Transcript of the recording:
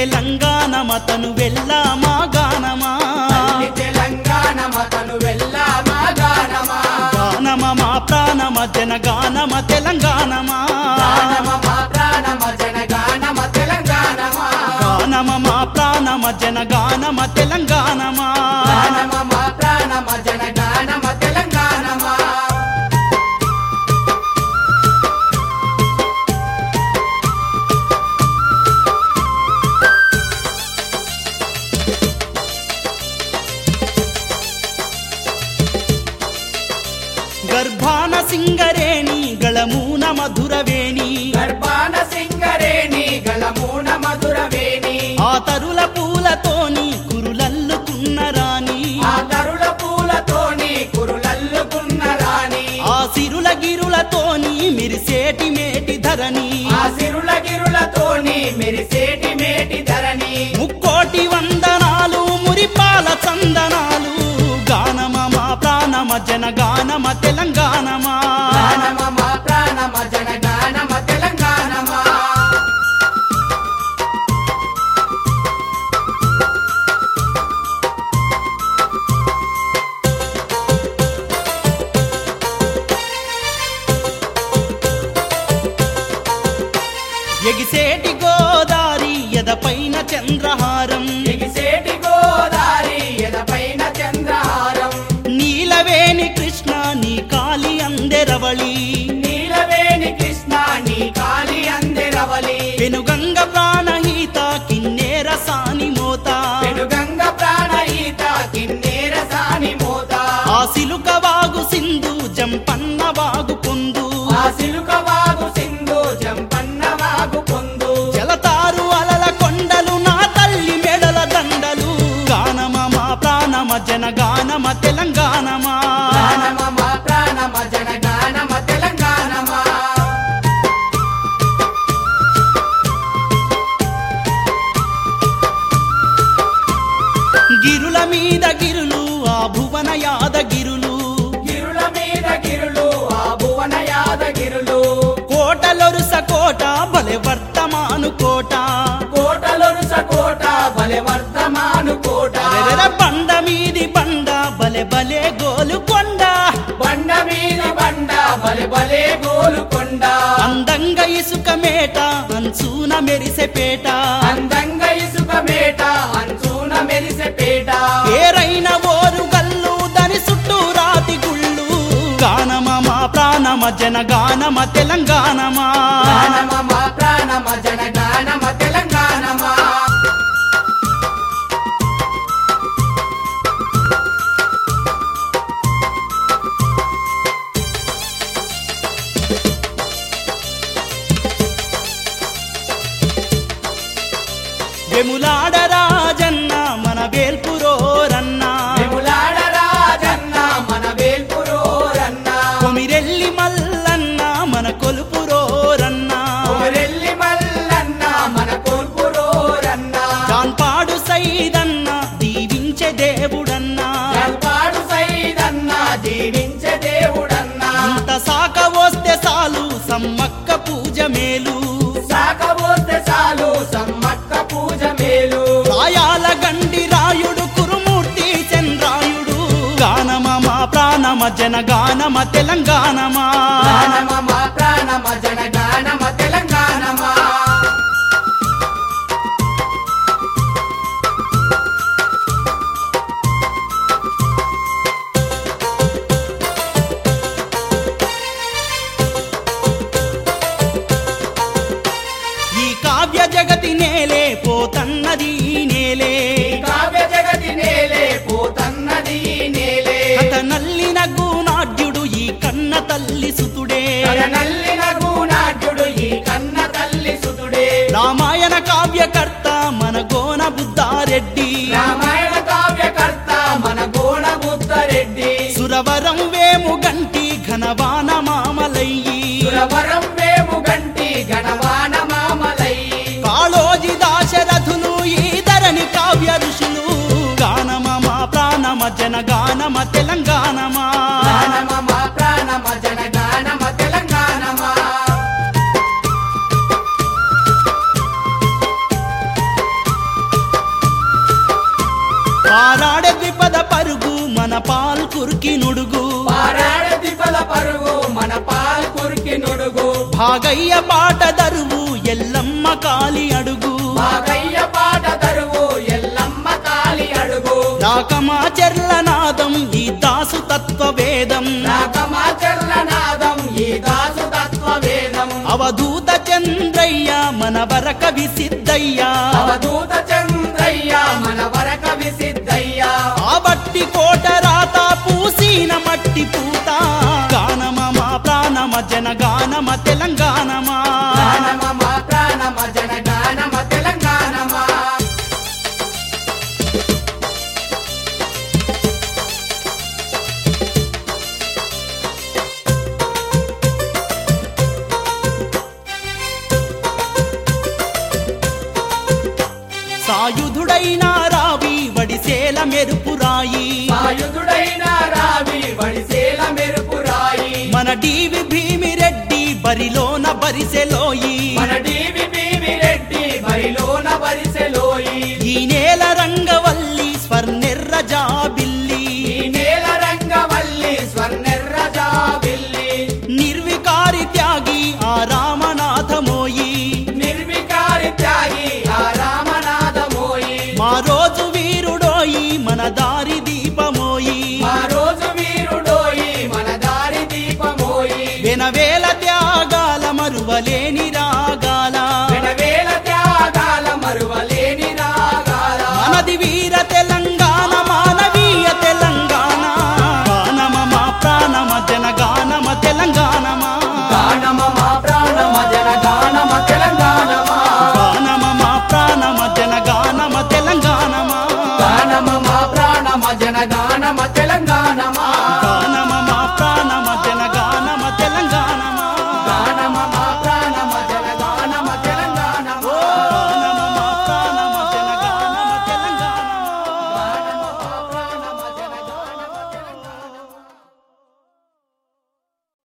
తెలంగాణ మతను వెళ్ళామా గానమా? తల్లి తెలంగాణ మతను వెళ్ళామా గానమా? గానమ మా ప్రాణమ తెలంగాణమా? గానమ మా తెలంగాణమా? గానమ మా ప్రాణమ జనగానమ గర్భాన సింగరేణి గళమూన మధురవేణి గర్భాన సింగరేణి గలమూన మధురవేణి ఆ తరుల పూలతోని కురులల్లుకున్న రాణి ఆ తరుల పూలతోని కురులల్లుకున్న రాణి ఆ సిరుల గిరులతోని మిరిసేటి మేటి ధరణి. ఆ సిరుల గిరులతోని మెరిసేటి మేటి ధరణి. ముక్కోటి వందనాలు మురిపాల చందనాలు. గానమ మా ప్రాణమ తెలంగాణమా? ప్రాణమ జనగానమ తెలంగాణమా? ఎగిసేటి గోదారి ఎదపైన చంద్రహారం? జనగానమ తెలంగాణమా? గానమ మా ప్రాణమ జనగానమ తెలంగాణమా? గిరుల మీద గిరులు ఆ భువన కోట బలె వర్తమాను కోట. కోటలొరుస కోట బలె వర్ధమాను కోట. బండ మీది బండ బలె బలే గోలు కొండ. బండ మీద బండ బలె బలే గోలుకొండ అందంగా ఇసుక మేట అంచూన మెరిసె పేట. అందంగా ఇసుక మేట ప్రాణమ జనగానమ తెలంగాణమా? ప్రాణమ జనగానమ తెలంగాణమా? వెములాడ జనగానమ తెలంగాణమా? గానమ మా ప్రాణమ నల్లిన గూనాఢ్యుడు ఈ కన్న తల్లి సుతుడే. రామాయణ కావ్యకర్త మన గోన బుద్ధారెడ్డి. రామాయణ కావ్యకర్త మన గోణ బుద్ధరెడ్డి. సురవరం వేము గంటి ఘనవాన మామలయ్యి. సురవరం వేము గంటి గణవాన మామలై కాళోజి దాశరథులు ఈ ధరణి కావ్య ఋషులు. గానమ మా ప్రాణమ జనగానమ తెలంగాణమా పాల్ కురికి నుడుగు. పరుగు మన పాల్ కురికి నుడుగు. భాగయ్య పాట దరువు ఎల్లమ్మ కాలి అడుగు. భాగయ్య పాట దరువు ఎల్లమ్మ కాలి అడుగు. రాకమా చెర్లనాదం ఈ దాసు తత్వవేదం. రాకమా ఈ దాసు అవధూత చంద్రయ్య మన వరక విసిద్ధయ్య అవధూత సాయుధుడైన రావి వడిసేల మెరుపురాయి సాయుధుడైన రావి వడిసేల మెరుపు రాయి. మన డీవి భీమిరెడ్డి బరిలోన బరిసెలోయి